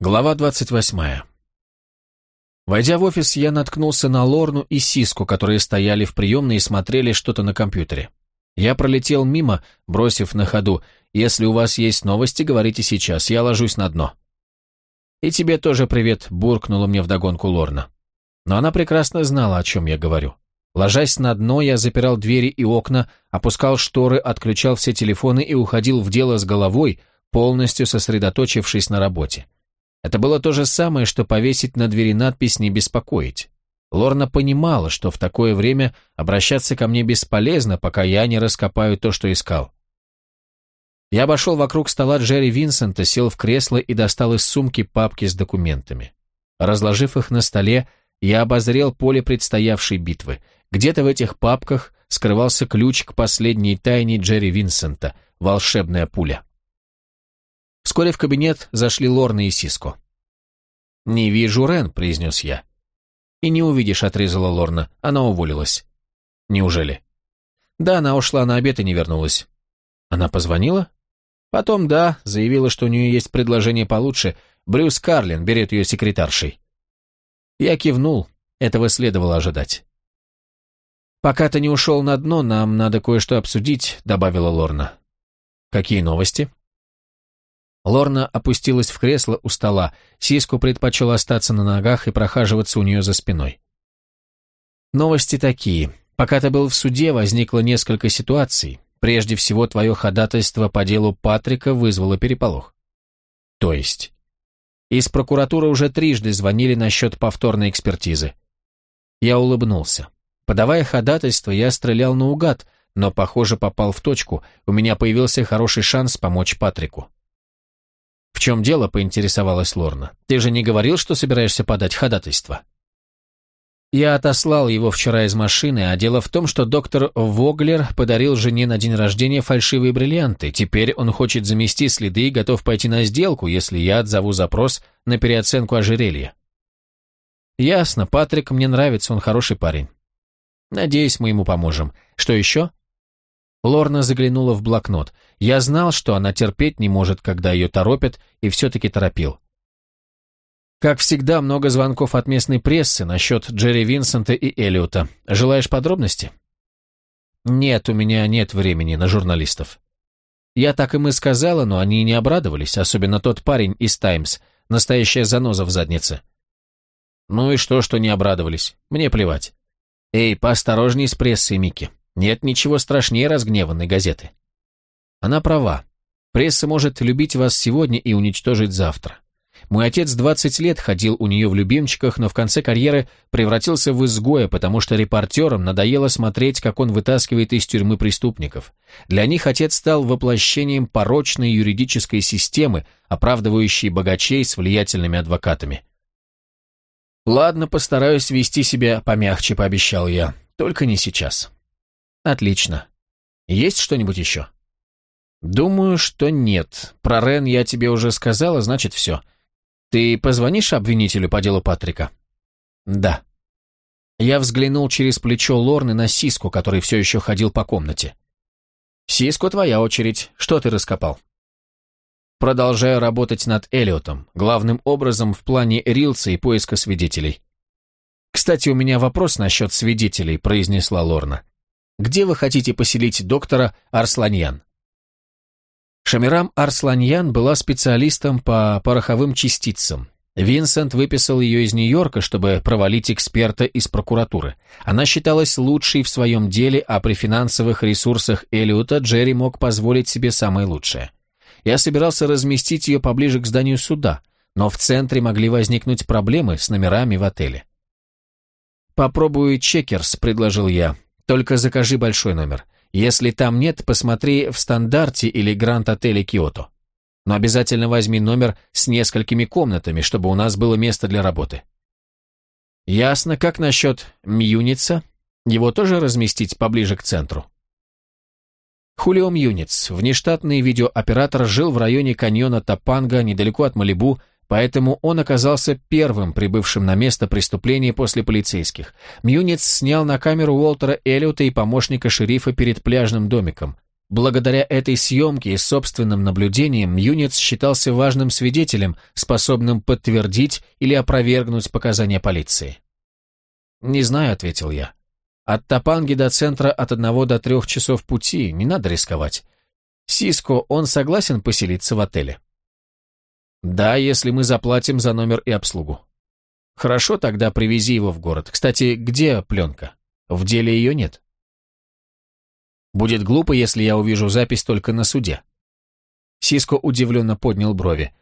Глава 28. Войдя в офис, я наткнулся на Лорну и Сиску, которые стояли в приемной и смотрели что-то на компьютере. Я пролетел мимо, бросив на ходу, «Если у вас есть новости, говорите сейчас, я ложусь на дно». «И тебе тоже привет», — буркнула мне вдогонку Лорна. Но она прекрасно знала, о чем я говорю. Ложась на дно, я запирал двери и окна, опускал шторы, отключал все телефоны и уходил в дело с головой, полностью сосредоточившись на работе. Это было то же самое, что повесить на двери надпись «Не беспокоить». Лорна понимала, что в такое время обращаться ко мне бесполезно, пока я не раскопаю то, что искал. Я обошел вокруг стола Джерри Винсента, сел в кресло и достал из сумки папки с документами. Разложив их на столе, я обозрел поле предстоявшей битвы. Где-то в этих папках скрывался ключ к последней тайне Джерри Винсента — волшебная пуля. Вскоре в кабинет зашли Лорна и Сиско. «Не вижу Рен», — произнес я. «И не увидишь», — отрезала Лорна. Она уволилась. «Неужели?» «Да, она ушла на обед и не вернулась». «Она позвонила?» «Потом, да, заявила, что у нее есть предложение получше. Брюс Карлин берет ее секретаршей». Я кивнул. Этого следовало ожидать. «Пока ты не ушел на дно, нам надо кое-что обсудить», — добавила Лорна. «Какие новости?» Лорна опустилась в кресло у стола, Сиску предпочел остаться на ногах и прохаживаться у нее за спиной. Новости такие. Пока ты был в суде, возникло несколько ситуаций. Прежде всего, твое ходатайство по делу Патрика вызвало переполох. То есть? Из прокуратуры уже трижды звонили насчет повторной экспертизы. Я улыбнулся. Подавая ходатайство, я стрелял наугад, но, похоже, попал в точку. У меня появился хороший шанс помочь Патрику. «В чем дело?» — поинтересовалась Лорна. «Ты же не говорил, что собираешься подать ходатайство?» Я отослал его вчера из машины, а дело в том, что доктор Воглер подарил жене на день рождения фальшивые бриллианты. Теперь он хочет замести следы и готов пойти на сделку, если я отзову запрос на переоценку ожерелья. Ясно, Патрик мне нравится, он хороший парень. Надеюсь, мы ему поможем. Что еще? Лорна заглянула в блокнот. Я знал, что она терпеть не может, когда ее торопят, и все-таки торопил. Как всегда, много звонков от местной прессы насчет Джерри Винсента и Эллиота. Желаешь подробности? Нет, у меня нет времени на журналистов. Я так им и сказала, но они не обрадовались, особенно тот парень из «Таймс», настоящая заноза в заднице. Ну и что, что не обрадовались? Мне плевать. Эй, поосторожней с прессой, Микки. Нет ничего страшнее разгневанной газеты. Она права. Пресса может любить вас сегодня и уничтожить завтра. Мой отец 20 лет ходил у нее в любимчиках, но в конце карьеры превратился в изгоя, потому что репортерам надоело смотреть, как он вытаскивает из тюрьмы преступников. Для них отец стал воплощением порочной юридической системы, оправдывающей богачей с влиятельными адвокатами. «Ладно, постараюсь вести себя помягче», — пообещал я. «Только не сейчас». Отлично. Есть что-нибудь еще? Думаю, что нет. Про Рен я тебе уже сказала, значит все. Ты позвонишь обвинителю по делу Патрика? Да. Я взглянул через плечо Лорны на Сиску, который все еще ходил по комнате. Сиску, твоя очередь. Что ты раскопал? Продолжаю работать над Элиотом, главным образом в плане рилса и поиска свидетелей. «Кстати, у меня вопрос насчет свидетелей», — произнесла Лорна. Где вы хотите поселить доктора Арсланьян? Шамирам Арсланьян была специалистом по пороховым частицам. Винсент выписал ее из Нью-Йорка, чтобы провалить эксперта из прокуратуры. Она считалась лучшей в своем деле, а при финансовых ресурсах Элиота Джерри мог позволить себе самое лучшее. Я собирался разместить ее поближе к зданию суда, но в центре могли возникнуть проблемы с номерами в отеле. «Попробую Чекерс», — предложил я. Только закажи большой номер. Если там нет, посмотри в стандарте или гранд-отеле Киото. Но обязательно возьми номер с несколькими комнатами, чтобы у нас было место для работы. Ясно, как насчет Мьюница? Его тоже разместить поближе к центру? Хулио Мьюниц, внештатный видеооператор, жил в районе каньона Топанга, недалеко от Малибу, Поэтому он оказался первым прибывшим на место преступления после полицейских. Мьюниц снял на камеру Уолтера Эллиота и помощника шерифа перед пляжным домиком. Благодаря этой съемке и собственным наблюдениям Юнец считался важным свидетелем, способным подтвердить или опровергнуть показания полиции. «Не знаю», — ответил я. «От Топанги до центра от одного до трех часов пути, не надо рисковать. Сиско, он согласен поселиться в отеле?» «Да, если мы заплатим за номер и обслугу». «Хорошо, тогда привези его в город. Кстати, где пленка? В деле ее нет». Будет глупо, если я увижу запись только на суде. Сиско удивленно поднял брови.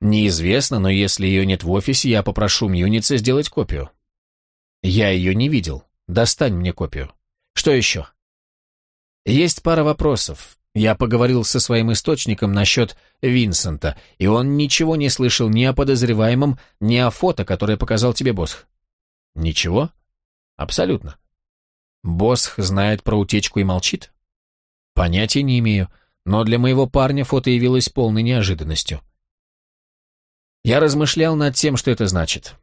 Неизвестно, но если ее нет в офисе, я попрошу Мьюница сделать копию. Я ее не видел. Достань мне копию. Что еще? Есть пара вопросов. Я поговорил со своим источником насчет Винсента, и он ничего не слышал ни о подозреваемом, ни о фото, которое показал тебе Босх. Ничего? Абсолютно. Босх знает про утечку и молчит? Понятия не имею, но для моего парня фото явилось полной неожиданностью. Я размышлял над тем, что это значит.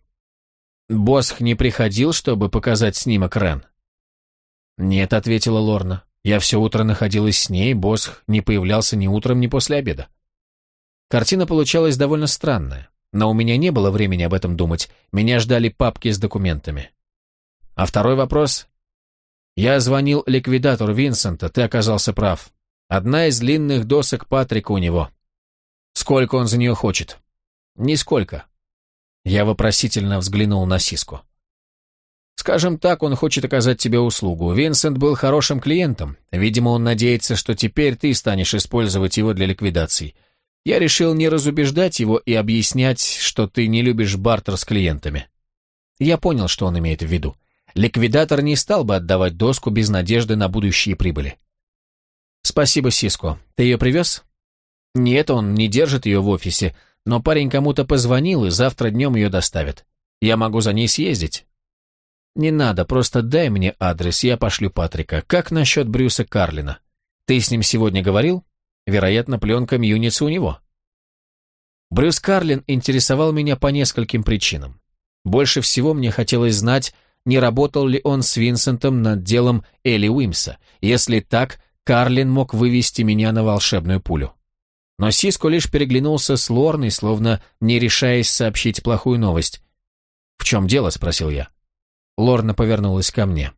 Босх не приходил, чтобы показать снимок Рен? Нет, ответила Лорна. Я все утро находилась с ней, Босх не появлялся ни утром, ни после обеда. Картина получалась довольно странная, но у меня не было времени об этом думать, меня ждали папки с документами. А второй вопрос я звонил ликвидатору Винсента, ты оказался прав. Одна из длинных досок Патрика у него. Сколько он за нее хочет? Нисколько. Я вопросительно взглянул на Сиску. Скажем так, он хочет оказать тебе услугу. Винсент был хорошим клиентом. Видимо, он надеется, что теперь ты станешь использовать его для ликвидации. Я решил не разубеждать его и объяснять, что ты не любишь бартер с клиентами. Я понял, что он имеет в виду. Ликвидатор не стал бы отдавать доску без надежды на будущие прибыли. «Спасибо, Сиско. Ты ее привез?» «Нет, он не держит ее в офисе, но парень кому-то позвонил, и завтра днем ее доставят. Я могу за ней съездить». «Не надо, просто дай мне адрес, я пошлю Патрика. Как насчет Брюса Карлина? Ты с ним сегодня говорил? Вероятно, пленка Мьюница у него». Брюс Карлин интересовал меня по нескольким причинам. Больше всего мне хотелось знать, не работал ли он с Винсентом над делом Элли Уимса. Если так, Карлин мог вывести меня на волшебную пулю. Но Сиско лишь переглянулся с Лорной, словно не решаясь сообщить плохую новость. «В чем дело?» — спросил я. Лорна повернулась ко мне.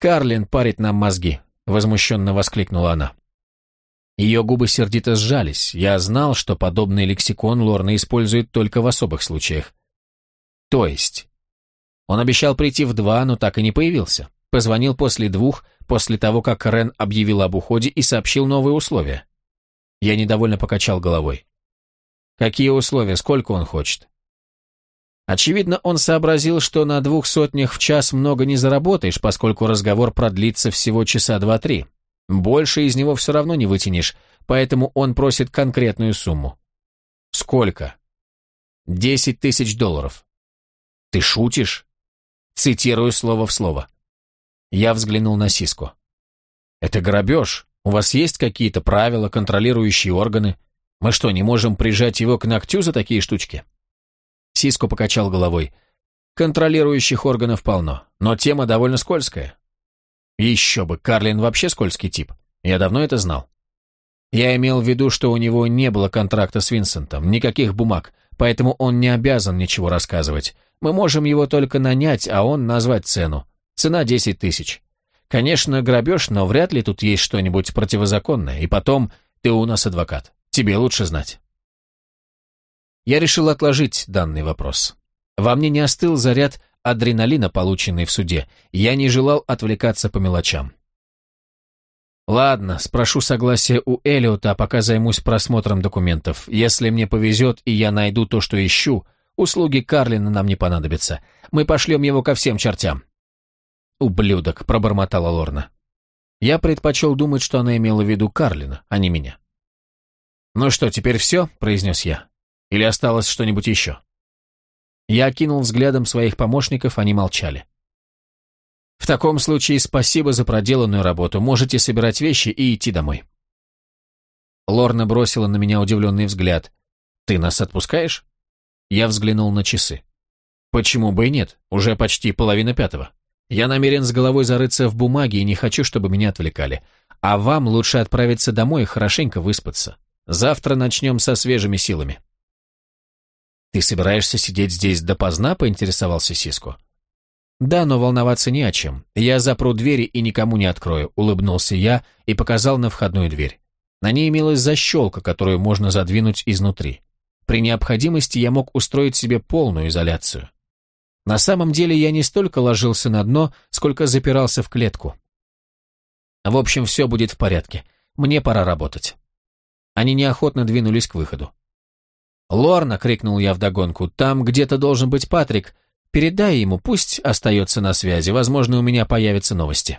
«Карлин парит нам мозги», — возмущенно воскликнула она. Ее губы сердито сжались. Я знал, что подобный лексикон Лорна использует только в особых случаях. То есть, он обещал прийти в два, но так и не появился. Позвонил после двух, после того, как Рен объявил об уходе и сообщил новые условия. Я недовольно покачал головой. Какие условия, сколько он хочет? Очевидно, он сообразил, что на двух сотнях в час много не заработаешь, поскольку разговор продлится всего часа два-три. Больше из него все равно не вытянешь, поэтому он просит конкретную сумму. Сколько? Десять тысяч долларов. Ты шутишь? Цитирую слово в слово. Я взглянул на Сиску. «Это грабеж. У вас есть какие-то правила, контролирующие органы? Мы что, не можем прижать его к ногтю за такие штучки?» Сиско покачал головой. «Контролирующих органов полно, но тема довольно скользкая». «Еще бы, Карлин вообще скользкий тип. Я давно это знал». Я имел в виду, что у него не было контракта с Винсентом, никаких бумаг, поэтому он не обязан ничего рассказывать. Мы можем его только нанять, а он назвать цену. Цена десять тысяч. Конечно, грабеж, но вряд ли тут есть что-нибудь противозаконное. И потом, ты у нас адвокат. Тебе лучше знать. Я решил отложить данный вопрос. Во мне не остыл заряд адреналина, полученный в суде. Я не желал отвлекаться по мелочам. Ладно, спрошу согласия у Элиота, а пока займусь просмотром документов. Если мне повезет и я найду то, что ищу, Услуги Карлина нам не понадобятся. Мы пошлем его ко всем чертям». «Ублюдок», — пробормотала Лорна. Я предпочел думать, что она имела в виду Карлина, а не меня. «Ну что, теперь все?» — произнес я. «Или осталось что-нибудь еще?» Я окинул взглядом своих помощников, они молчали. «В таком случае спасибо за проделанную работу. Можете собирать вещи и идти домой». Лорна бросила на меня удивленный взгляд. «Ты нас отпускаешь?» Я взглянул на часы. Почему бы и нет? Уже почти половина пятого. Я намерен с головой зарыться в бумаге и не хочу, чтобы меня отвлекали. а вам лучше отправиться домой и хорошенько выспаться. Завтра начнем со свежими силами». «Ты собираешься сидеть здесь допоздна?» — поинтересовался Сиску. «Да, но волноваться не о чем. Я запру двери и никому не открою», — улыбнулся я и показал на входную дверь. На ней имелась защелка, которую можно задвинуть изнутри. При необходимости я мог устроить себе полную изоляцию. На самом деле я не столько ложился на дно, сколько запирался в клетку. В общем, все будет в порядке. Мне пора работать. Они неохотно двинулись к выходу. «Лорна!» — крикнул я вдогонку. «Там где-то должен быть Патрик. Передай ему, пусть остается на связи. Возможно, у меня появятся новости».